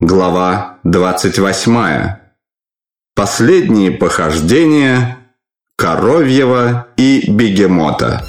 Глава 28. Последние похождения Коровьева и Бегемота.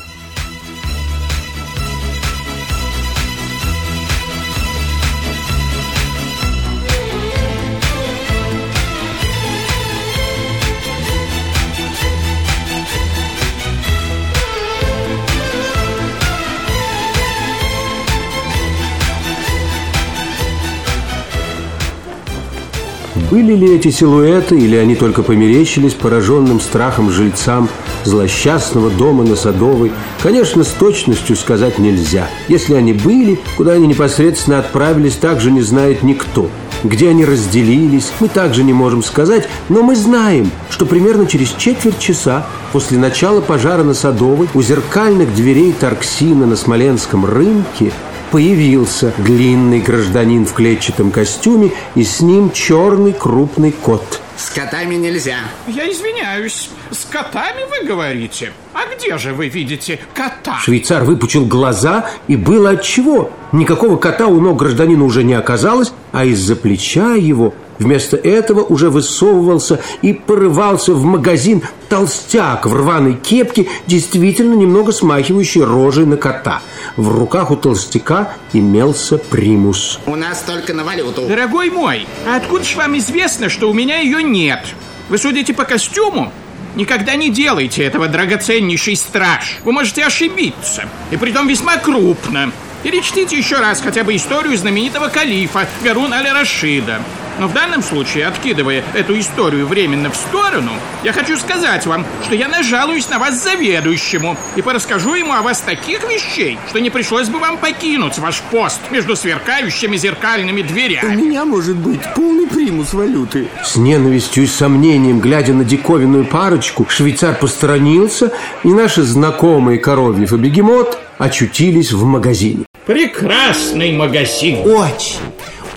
Были ли эти силуэты, или они только померещились пораженным страхом жильцам злосчастного дома на Садовой, конечно, с точностью сказать нельзя. Если они были, куда они непосредственно отправились, также не знает никто. Где они разделились, мы также не можем сказать, но мы знаем, что примерно через четверть часа после начала пожара на Садовой у зеркальных дверей Тарксина на Смоленском рынке появился длинный гражданин в клетчатом костюме и с ним черный крупный кот. С котами нельзя. Я извиняюсь, с котами вы говорите? А где же вы видите кота? Швейцар выпучил глаза, и было отчего. Никакого кота у ног гражданина уже не оказалось, а из-за плеча его Вместо этого уже высовывался и порывался в магазин толстяк в рваной кепке, действительно немного смахивающий рожей на кота. В руках у толстяка имелся примус. У нас только на валюту. Дорогой мой, а откуда ж вам известно, что у меня ее нет? Вы судите по костюму? Никогда не делайте этого, драгоценнейший страж. Вы можете ошибиться, и притом весьма крупно. Перечтите еще раз хотя бы историю знаменитого калифа Гарун аль-Рашида. Но в данном случае, откидывая эту историю временно в сторону, я хочу сказать вам, что я нажалуюсь на вас заведующему и порасскажу ему о вас таких вещей, что не пришлось бы вам покинуть ваш пост между сверкающими зеркальными У дверями. меня может быть полный примус валюты. С ненавистью и сомнением, глядя на диковинную парочку, швейцар посторонился, и наши знакомые Коровьев и Бегемот очутились в магазине. Прекрасный магазин. Очень,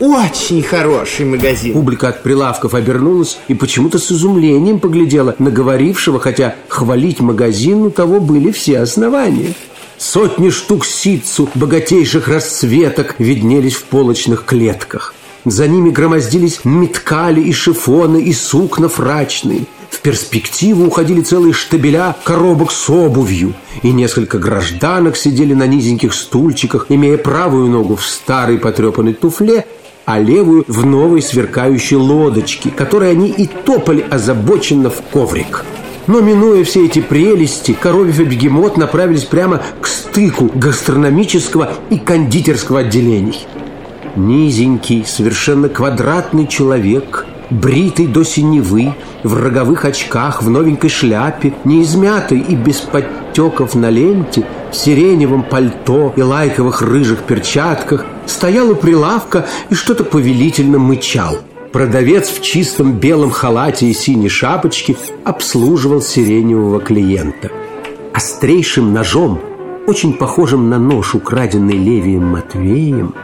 очень хороший магазин. Публика от прилавков обернулась и почему-то с изумлением поглядела на говорившего, хотя хвалить магазин у того были все основания. Сотни штук ситцу богатейших расцветок виднелись в полочных клетках. За ними громоздились меткали и шифоны и сукна фрачные. В перспективу уходили целые штабеля коробок с обувью, и несколько гражданок сидели на низеньких стульчиках, имея правую ногу в старой потрепанной туфле, а левую в новой сверкающей лодочке, которой они и топали озабоченно в коврик. Но минуя все эти прелести, Коровьев и Бегемот направились прямо к стыку гастрономического и кондитерского отделений. Низенький, совершенно квадратный человек, бритый до синевы, в роговых очках, в новенькой шляпе, неизмятый и без подтеков на ленте, в сиреневом пальто и лайковых рыжих перчатках, стоял у прилавка и что-то повелительно мычал. Продавец в чистом белом халате и синей шапочке обслуживал сиреневого клиента. Острейшим ножом, очень похожим на нож, украденный Левием Матвеем,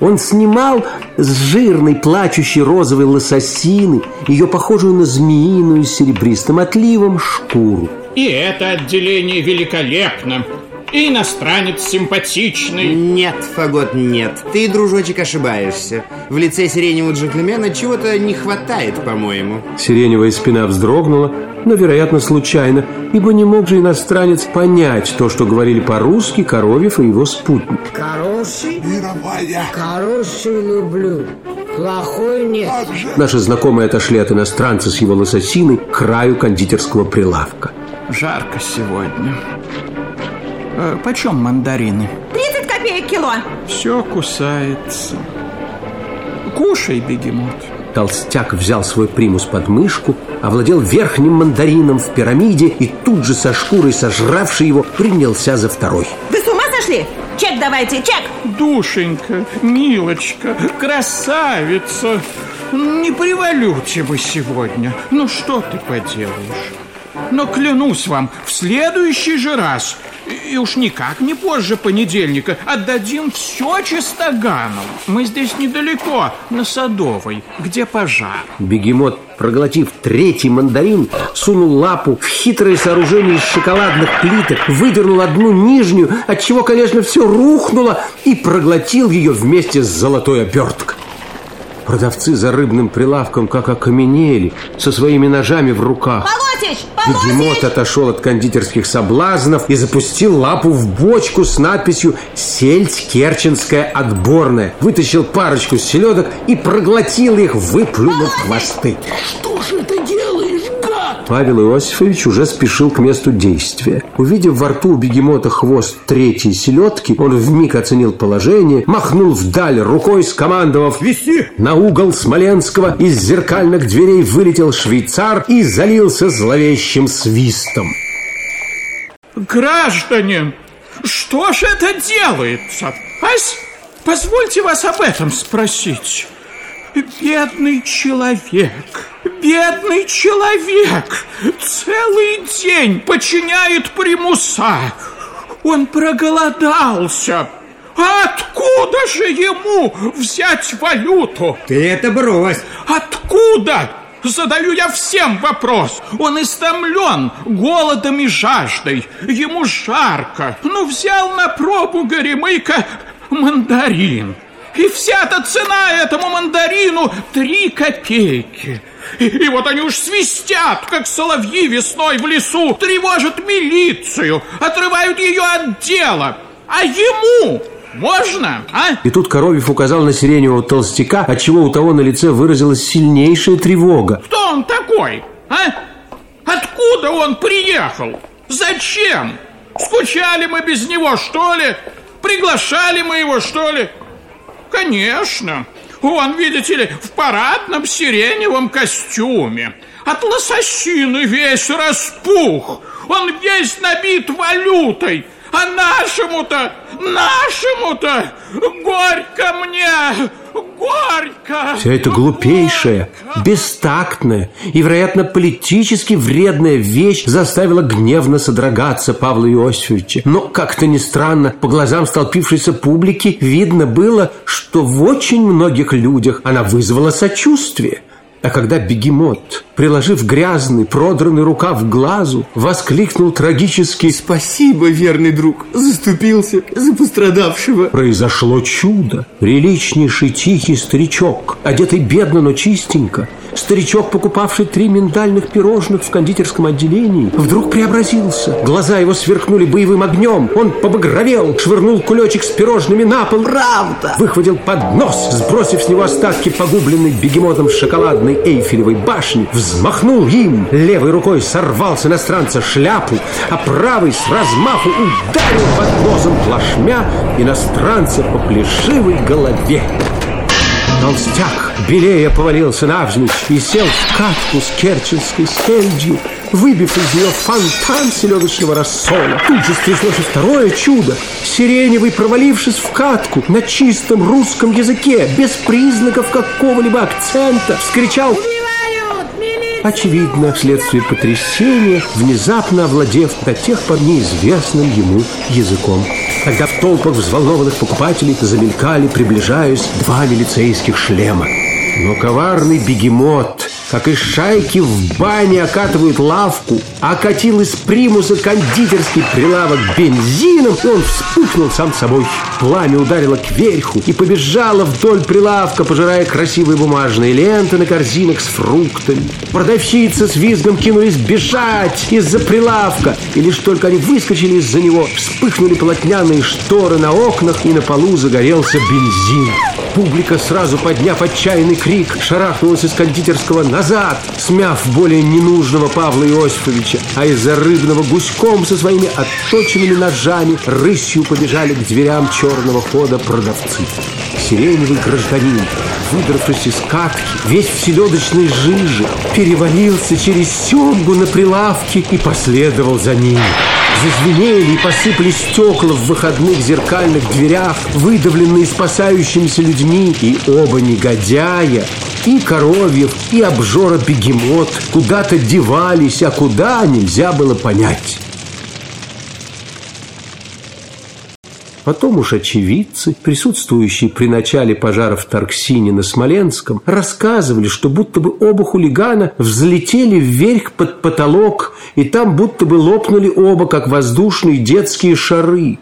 он снимал с жирной, плачущей розовой лососины ее похожую на змеиную с серебристым отливом шкуру. И это отделение великолепно. И иностранец симпатичный. Нет, Фагот, нет. Ты, дружочек, ошибаешься. В лице сиреневого джентльмена чего-то не хватает, по-моему. Сиреневая спина вздрогнула, но, вероятно, случайно, ибо не мог же иностранец понять то, что говорили по-русски Коровьев и его спутник. Хороший? Хороший люблю. Плохой нет. Наши знакомые отошли от иностранца с его лососиной к краю кондитерского прилавка. Жарко сегодня. Э, почем мандарины? 30 копеек кило. Все кусается. Кушай, бегемот. Толстяк взял свой примус под мышку, овладел верхним мандарином в пирамиде и тут же со шкурой, сожравший его, принялся за второй. Вы с ума сошли? Чек давайте, чек. Душенька, милочка, красавица. Не при валюте вы сегодня. Ну что ты поделаешь? Но клянусь вам, в следующий же раз, и уж никак не позже понедельника, отдадим все чистоганом. Мы здесь недалеко, на Садовой, где пожар. Бегемот, проглотив третий мандарин, сунул лапу в хитрое сооружение из шоколадных плиток, выдернул одну нижнюю, от чего, конечно, все рухнуло, и проглотил ее вместе с золотой оберткой. Продавцы за рыбным прилавком как окаменели, со своими ножами в руках. Полосич! Бегемот отошел от кондитерских соблазнов и запустил лапу в бочку с надписью «Сельдь керченская отборная». Вытащил парочку селедок и проглотил их, выплюнув хвосты. Что же гад? Павел Иосифович уже спешил к месту действия. Увидев во рту у бегемота хвост третьей селедки, он вмиг оценил положение, махнул вдаль рукой, скомандовав «Вести!» На угол Смоленского из зеркальных дверей вылетел швейцар и залился зловещим свистом. Граждане, что же это делается? Ась, позвольте вас об этом спросить. Бедный человек, бедный человек, целый день подчиняет примуса. Он проголодался. Откуда же ему взять валюту? Ты это брось. Откуда? Задаю я всем вопрос. Он истомлен голодом и жаждой. Ему жарко. Ну, взял на пробу Горемыка мандарин. И вся-то цена этому мандарину три копейки. И, и вот они уж свистят, как соловьи весной в лесу, тревожат милицию, отрывают ее от дела. А ему можно, а? И тут Коровьев указал на сиреневого толстяка, отчего у того на лице выразилась сильнейшая тревога. Кто он такой, а? Откуда он приехал? Зачем? Скучали мы без него, что ли? Приглашали мы его, что ли? Конечно. Он, видите ли, в парадном сиреневом костюме. От лососины весь распух. Он весь набит валютой. А нашему-то, нашему-то горько мне, горько. Вся эта глупейшая, бестактная и, вероятно, политически вредная вещь заставила гневно содрогаться Павла Иосифовича. Но, как-то ни странно, по глазам столпившейся публики видно было, что в очень многих людях она вызвала сочувствие. А когда бегемот, приложив грязный, продранный рукав к глазу, воскликнул трагически Спасибо, верный друг, заступился за пострадавшего. Произошло чудо. Приличнейший тихий старичок, одетый бедно, но чистенько, старичок, покупавший три миндальных пирожных в кондитерском отделении, вдруг преобразился. Глаза его сверкнули боевым огнем. Он побагровел, швырнул кулечек с пирожными на пол. Правда! Выхватил поднос, сбросив с него остатки погубленной бегемотом шоколадной Эйфелевой башни, взмахнул им, левой рукой сорвал с иностранца шляпу, а правой с размаху ударил подносом плашмя иностранца по плешивой голове. Толстяк белее повалился навзничь и сел в катку с керченской сельдью, выбив из нее фонтан селедочного рассола. Тут же стряслось и второе чудо. Сиреневый, провалившись в катку на чистом русском языке, без признаков какого-либо акцента, вскричал Очевидно, вследствие потрясения, внезапно овладев до тех пор неизвестным ему языком. Когда в толпах взволнованных покупателей замелькали, приближаясь, два милицейских шлема. Но коварный бегемот, как из шайки в бане окатывают лавку, окатил из примуса кондитерский прилавок бензином, и он вспыхнул сам собой. Пламя ударило кверху и побежало вдоль прилавка, пожирая красивые бумажные ленты на корзинах с фруктами. Продавщицы с визгом кинулись бежать из-за прилавка, и лишь только они выскочили из-за него, вспыхнули полотняные шторы на окнах, и на полу загорелся бензин. Публика, сразу подняв отчаянный крик, шарахнулась из кондитерского назад, смяв более ненужного Павла Иосифовича, а из-за рыбного гуськом со своими отточенными ножами рысью побежали к дверям черного хода продавцы. Сиреневый гражданин, выдравшись из катки, весь в селедочной жиже, перевалился через семгу на прилавке и последовал за ним. Зазвенели и посыпались стекла в выходных зеркальных дверях, выдавленные спасающимися людьми, и оба негодяя, и Коровьев, и обжора Бегемот куда-то девались, а куда нельзя было понять. Потом уж очевидцы, присутствующие при начале пожара в Тарксине на Смоленском, рассказывали, что будто бы оба хулигана взлетели вверх под потолок, и там будто бы лопнули оба, как воздушные детские шары.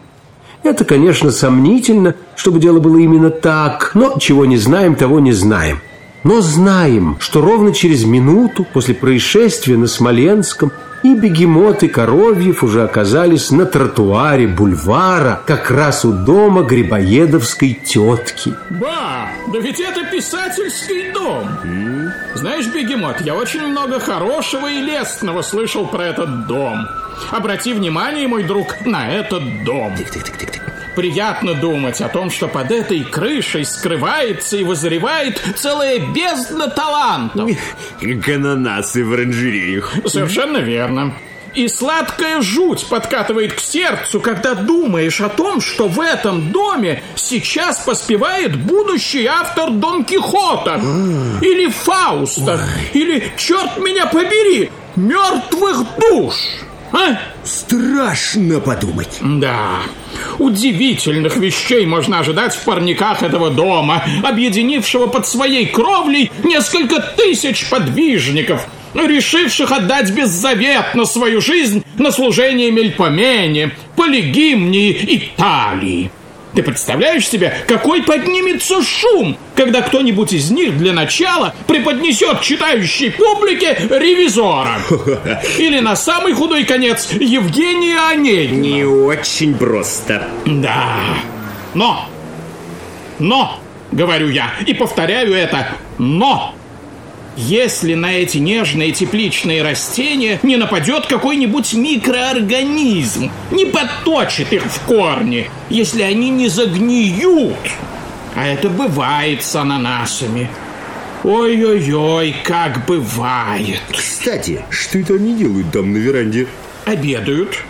Это, конечно, сомнительно, чтобы дело было именно так, но чего не знаем, того не знаем. Но знаем, что ровно через минуту после происшествия на Смоленском и бегемот, и Коровьев уже оказались на тротуаре бульвара, как раз у дома Грибоедовской тетки. Ба, да ведь это писательский дом. Знаешь, бегемот, я очень много хорошего и лестного слышал про этот дом. Обрати внимание, мой друг, на этот дом. Приятно думать о том, что под этой крышей скрывается и возревает целая бездна талантов. Как ананасы в оранжереях. Совершенно верно. И сладкая жуть подкатывает к сердцу, когда думаешь о том, что в этом доме сейчас поспевает будущий автор Дон Кихота. Или Фауста. Или, черт меня побери, мертвых душ. А? Страшно подумать. Да, удивительных вещей можно ожидать в парниках этого дома, объединившего под своей кровлей несколько тысяч подвижников, решивших отдать беззаветно свою жизнь на служение Мельпомене, Полигимнии, Италии. Ты представляешь себе, какой поднимется шум, когда кто-нибудь из них для начала преподнесет читающей публике ревизора? Или на самый худой конец Евгения Онегина? Не очень просто. Да. Но, но, говорю я, и повторяю это, но, если на эти нежные тепличные растения не нападет какой-нибудь микроорганизм, не подточит их в корне, если они не загниют, а это бывает с ананасами. Ой-ой-ой, как бывает. Кстати, что это они делают там на веранде? Обедают.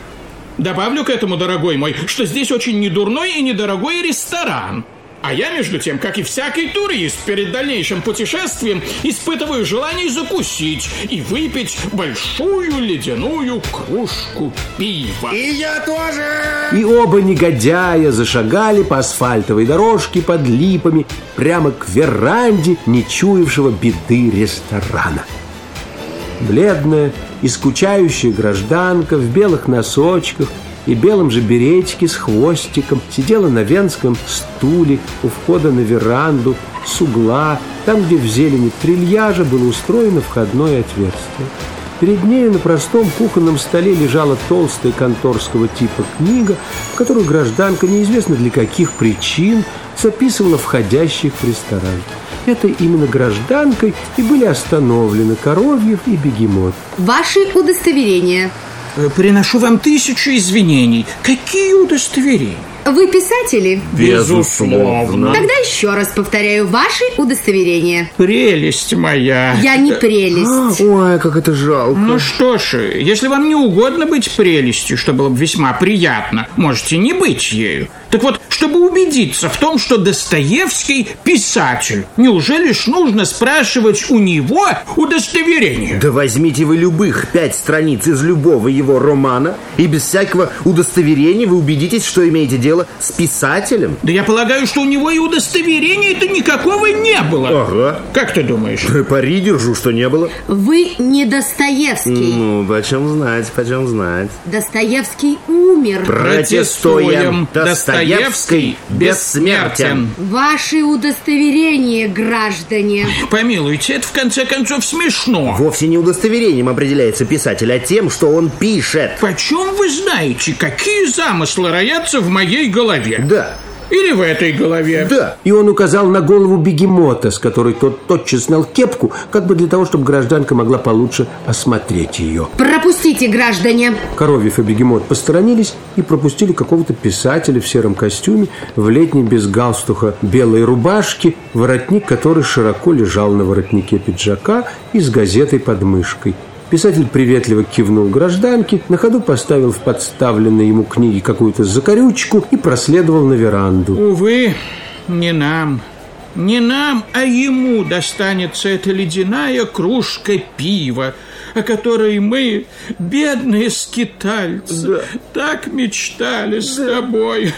Добавлю к этому, дорогой мой, что здесь очень недурной и недорогой ресторан. А я, между тем, как и всякий турист перед дальнейшим путешествием, испытываю желание закусить и выпить большую ледяную кружку пива. И я тоже! И оба негодяя зашагали по асфальтовой дорожке под липами прямо к веранде не чуявшего беды ресторана. Бледная и скучающая гражданка в белых носочках и белом же беретике с хвостиком сидела на венском стуле у входа на веранду с угла, там, где в зелени трильяжа было устроено входное отверстие. Перед нею на простом кухонном столе лежала толстая конторского типа книга, в которую гражданка неизвестно для каких причин записывала входящих в ресторан. Этой именно гражданкой и были остановлены Коровьев и Бегемот. Ваши удостоверения. Э, Приношу вам тысячу извинений. Какие удостоверения? Вы писатели? Безусловно. Тогда еще раз повторяю, ваши удостоверения. Прелесть моя. Я не прелесть. Ой, как это жалко. Ну что ж, если вам не угодно быть прелестью, что было бы весьма приятно, можете не быть ею. Так вот, чтобы убедиться в том, что Достоевский писатель, неужели ж нужно спрашивать у него удостоверение? Да возьмите вы любых пять страниц из любого его романа, и без всякого удостоверения вы убедитесь, что имеете дело с писателем. Да я полагаю, что у него и удостоверения-то никакого не было. Ага. Как ты думаешь? Пари держу, что не было. Вы не Достоевский. Ну, почем знать, почем знать. Достоевский умер. Протестуем. Достоевский бессмертен. Ваши удостоверения, граждане. Помилуйте, это в конце концов смешно. Вовсе не удостоверением определяется писатель, а тем, что он пишет. Почем вы знаете, какие замыслы роятся в моей голове? Да, Или в этой голове? да. И он указал на голову бегемота, с которой тот тотчас снял кепку, как бы для того, чтобы гражданка могла получше осмотреть ее. Пропустите, граждане. Коровьев и бегемот посторонились и пропустили какого-то писателя в сером костюме, в летней без галстуха белой рубашке, воротник которой широко лежал на воротнике пиджака и с газетой под мышкой. Писатель приветливо кивнул гражданке, на ходу поставил в подставленной ему книге какую-то закорючку и проследовал на веранду. Увы, не нам. Не нам, а ему достанется эта ледяная кружка пива, о которой мы, бедные скитальцы, так мечтали с тобой.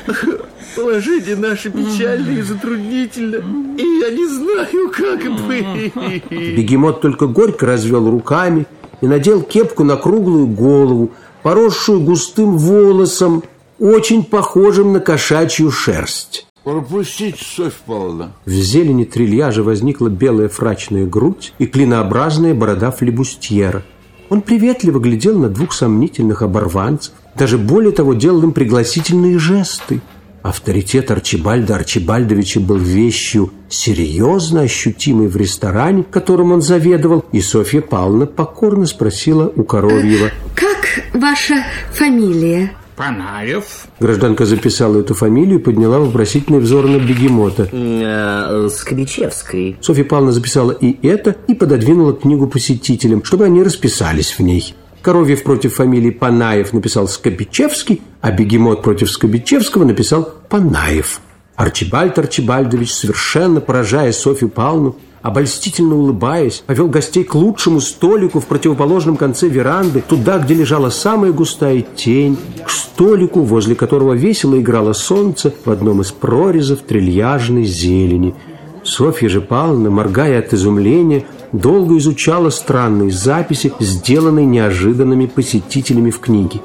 Положение наше печальное и затруднительно, и я не знаю, как быть. Бегемот только горько развел руками и надел кепку на круглую голову, поросшую густым волосом, очень похожим на кошачью шерсть. Пропустите, Софья Павловна. В зелени трильяжа возникла белая фрачная грудь и клинообразная борода флебустьера. Он приветливо глядел на двух сомнительных оборванцев, даже более того делал им пригласительные жесты. Авторитет Арчибальда Арчибальдовича был вещью серьезно ощутимой в ресторане, которым он заведовал, и Софья Павловна покорно спросила у Коровьева. Как ваша фамилия? Панаев. Гражданка записала эту фамилию и подняла вопросительный взор на бегемота. Э, Скобичевской. Софья Павловна записала и это, и пододвинула книгу посетителям, чтобы они расписались в ней. Коровьев против фамилии Панаев написал Скобичевский, а Бегемот против Скобичевского написал Панаев. Арчибальд Арчибальдович, совершенно поражая Софью Павловну, обольстительно улыбаясь, повел гостей к лучшему столику в противоположном конце веранды, туда, где лежала самая густая тень, к столику, возле которого весело играло солнце в одном из прорезов трильяжной зелени. Софья же Павловна, моргая от изумления, долго изучала странные записи, сделанные неожиданными посетителями в книге.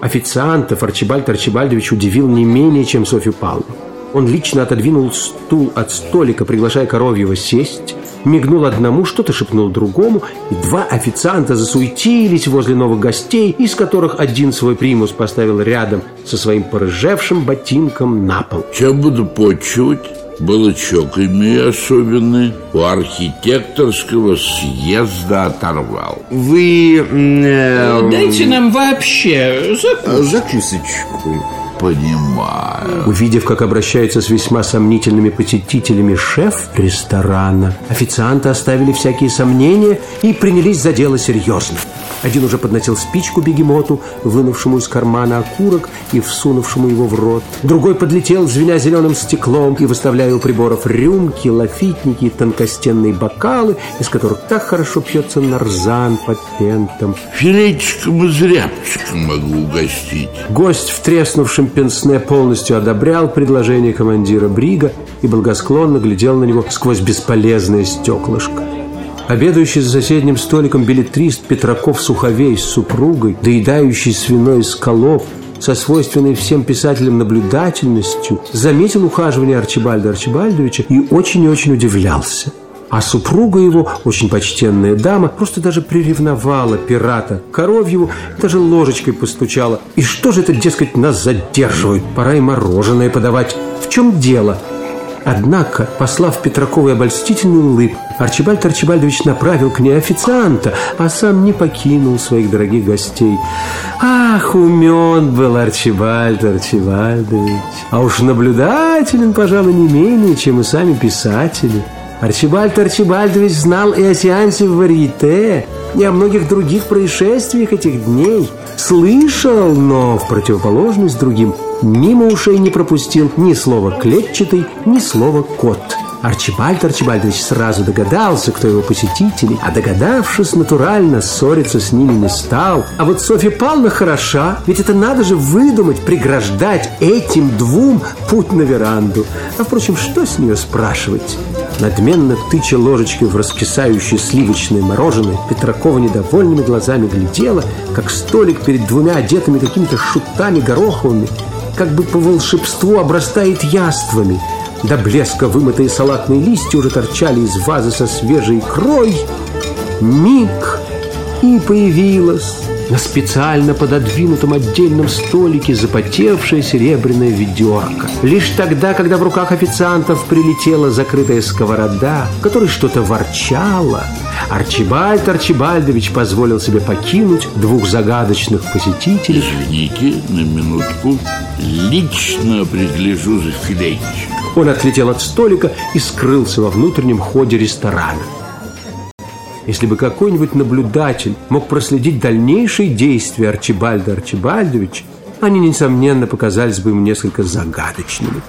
Официантов Арчибальд Арчибальдович удивил не менее, чем Софью Павловну. Он лично отодвинул стул от столика, приглашая Коровьева сесть, мигнул одному, что-то шепнул другому, и два официанта засуетились возле новых гостей, из которых один свой примус поставил рядом со своим порыжевшим ботинком на пол. Я буду почивать. Балычок имею особенный. У архитекторского съезда оторвал. Вы... э, Дайте нам вообще закуску. Закусочку. Понимаю. Увидев, как обращается с весьма сомнительными посетителями шеф ресторана, официанты оставили всякие сомнения и принялись за дело серьезно. Один уже подносил спичку бегемоту, вынувшему из кармана окурок и всунувшему его в рот. Другой подлетел, звеня зеленым стеклом и выставляя у приборов рюмки, лафитники и тонкостенные бокалы, из которых так хорошо пьется нарзан под пентом. Филейчиком и зрябчиком могу угостить. Гость в треснувшем пенсне полностью одобрял предложение командира Брига и благосклонно глядел на него сквозь бесполезное стеклышко. Обедающий за соседним столиком билетрист Петраков Суховей с супругой, доедающий свиной скалов, со свойственной всем писателям наблюдательностью, заметил ухаживание Арчибальда Арчибальдовича и очень и очень удивлялся. А супруга его, очень почтенная дама, просто даже приревновала пирата к Коровьеву, даже ложечкой постучала. И что же это, дескать, нас задерживают? Пора и мороженое подавать. В чем дело? Однако, послав Петраковой обольстительный улыбку, Арчибальд Арчибальдович направил к ней официанта, а сам не покинул своих дорогих гостей. Ах, умен был Арчибальд Арчибальдович, а уж наблюдателен, пожалуй, не менее, чем и сами писатели. Арчибальд Арчибальдович знал и о сеансе в Варьете, и о многих других происшествиях этих дней. Слышал, но в противоположность другим мимо ушей не пропустил ни слова клетчатый, ни слова кот. Арчибальд Арчибальдович сразу догадался, кто его посетители, а догадавшись, натурально ссориться с ними не стал. А вот Софья Павловна хороша, ведь это надо же выдумать, преграждать этим двум путь на веранду. А впрочем, что с нее спрашивать? Надменно тыча ложечкой в раскисающее сливочное мороженое, Петракова недовольными глазами глядела, как столик перед двумя одетыми какими-то шутами гороховыми, как бы по волшебству обрастает яствами. До блеска вымытые салатные листья уже торчали из вазы со свежей икрой. Миг и появилась на специально пододвинутом отдельном столике запотевшая серебряная ведерко. Лишь тогда, когда в руках официантов прилетела закрытая сковорода, в которой что-то ворчало, Арчибальд Арчибальдович позволил себе покинуть двух загадочных посетителей. Извините, на минутку. Лично пригляжу за филейчиком. Он отлетел от столика и скрылся во внутреннем ходе ресторана. Если бы какой-нибудь наблюдатель мог проследить дальнейшие действия Арчибальда Арчибальдовича, они, несомненно, показались бы ему несколько загадочными.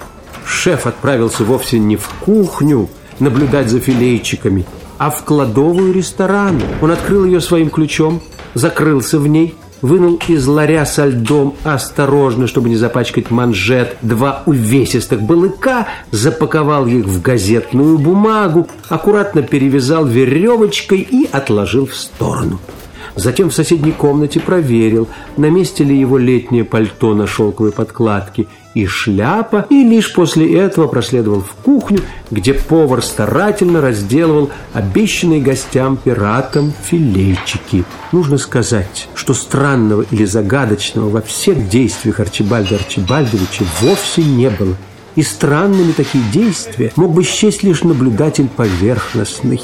Шеф отправился вовсе не в кухню наблюдать за филейчиками, а в кладовую ресторана. Он открыл ее своим ключом, закрылся в ней, вынул из ларя со льдом осторожно, чтобы не запачкать манжет, два увесистых балыка, запаковал их в газетную бумагу, аккуратно перевязал веревочкой и отложил в сторону. Затем в соседней комнате проверил, на месте ли его летнее пальто на шелковой подкладке, и шляпа, и лишь после этого проследовал в кухню, где повар старательно разделывал обещанные гостям пиратам филейчики. Нужно сказать, что странного или загадочного во всех действиях Арчибальда Арчибальдовича вовсе не было. И странными такие действия мог бы счесть лишь наблюдатель поверхностный.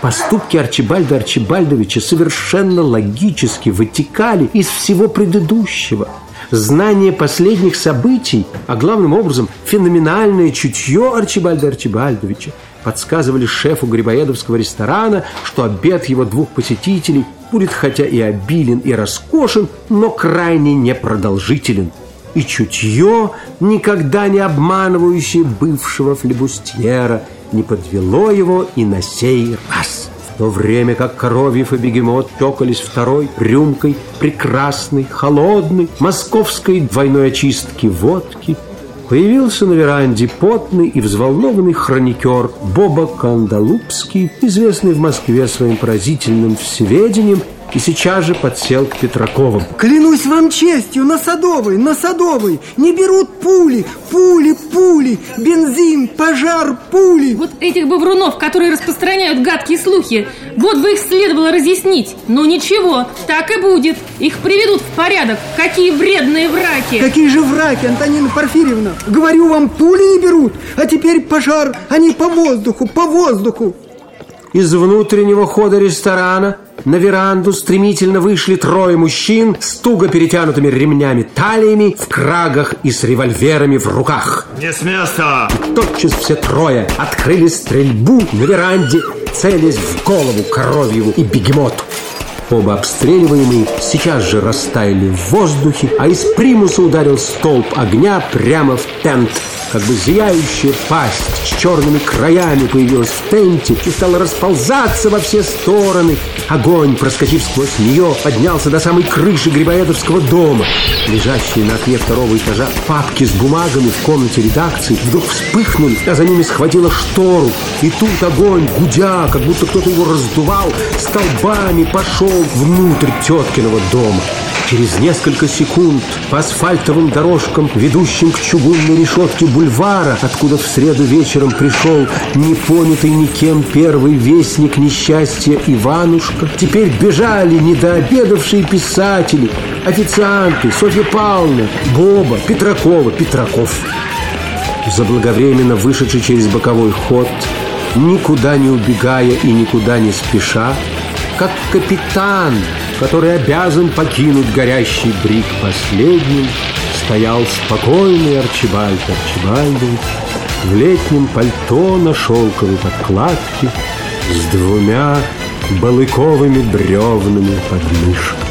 Поступки Арчибальда Арчибальдовича совершенно логически вытекали из всего предыдущего – знание последних событий, а главным образом феноменальное чутье Арчибальда Арчибальдовича подсказывали шефу грибоедовского ресторана, что обед его двух посетителей будет хотя и обилен и роскошен, но крайне непродолжителен. И чутье, никогда не обманывающее бывшего флебустьера, не подвело его и на сей раз то время как Коровьев и Бегемот текались второй рюмкой прекрасной, холодной, московской двойной очистки водки, появился на веранде потный и взволнованный хроникер Боба Кандалупский, известный в Москве своим поразительным всеведением и сейчас же подсел к Петраковым. Клянусь вам честью, на Садовой, на Садовой не берут пули, пули, пули, бензин, пожар, пули. Вот этих бобрунов, которые распространяют гадкие слухи, вот бы их следовало разъяснить. Но ничего, так и будет. Их приведут в порядок. Какие вредные враки. Какие же враки, Антонина Порфирьевна? Говорю вам, пули не берут, а теперь пожар, они по воздуху, по воздуху. Из внутреннего хода ресторана на веранду стремительно вышли трое мужчин с туго перетянутыми ремнями талиями, в крагах и с револьверами в руках. Не с места! И тотчас все трое открыли стрельбу на веранде, целясь в голову Коровьеву и Бегемоту. Оба обстреливаемые сейчас же растаяли в воздухе, а из примуса ударил столб огня прямо в тент. Как бы зияющая пасть с черными краями появилась в тенте и стала расползаться во все стороны. Огонь, проскочив сквозь нее, поднялся до самой крыши Грибоедовского дома. Лежащие на окне второго этажа папки с бумагами в комнате редакции вдруг вспыхнули, а за ними схватила штору. И тут огонь, гудя, как будто кто-то его раздувал, столбами пошел внутрь теткиного дома. Через несколько секунд по асфальтовым дорожкам, ведущим к чугунной решетке бульвара, откуда в среду вечером пришел непонятый никем первый вестник несчастья Иванушка, теперь бежали недообедавшие писатели, официанты, Софья Павловна, Боба, Петракова, Петраков. Заблаговременно вышедший через боковой ход, никуда не убегая и никуда не спеша, как капитан, который обязан покинуть горящий брик последним, стоял спокойный Арчибальд Арчибальдович в летнем пальто на шелковой подкладке с двумя балыковыми бревнами под мышкой.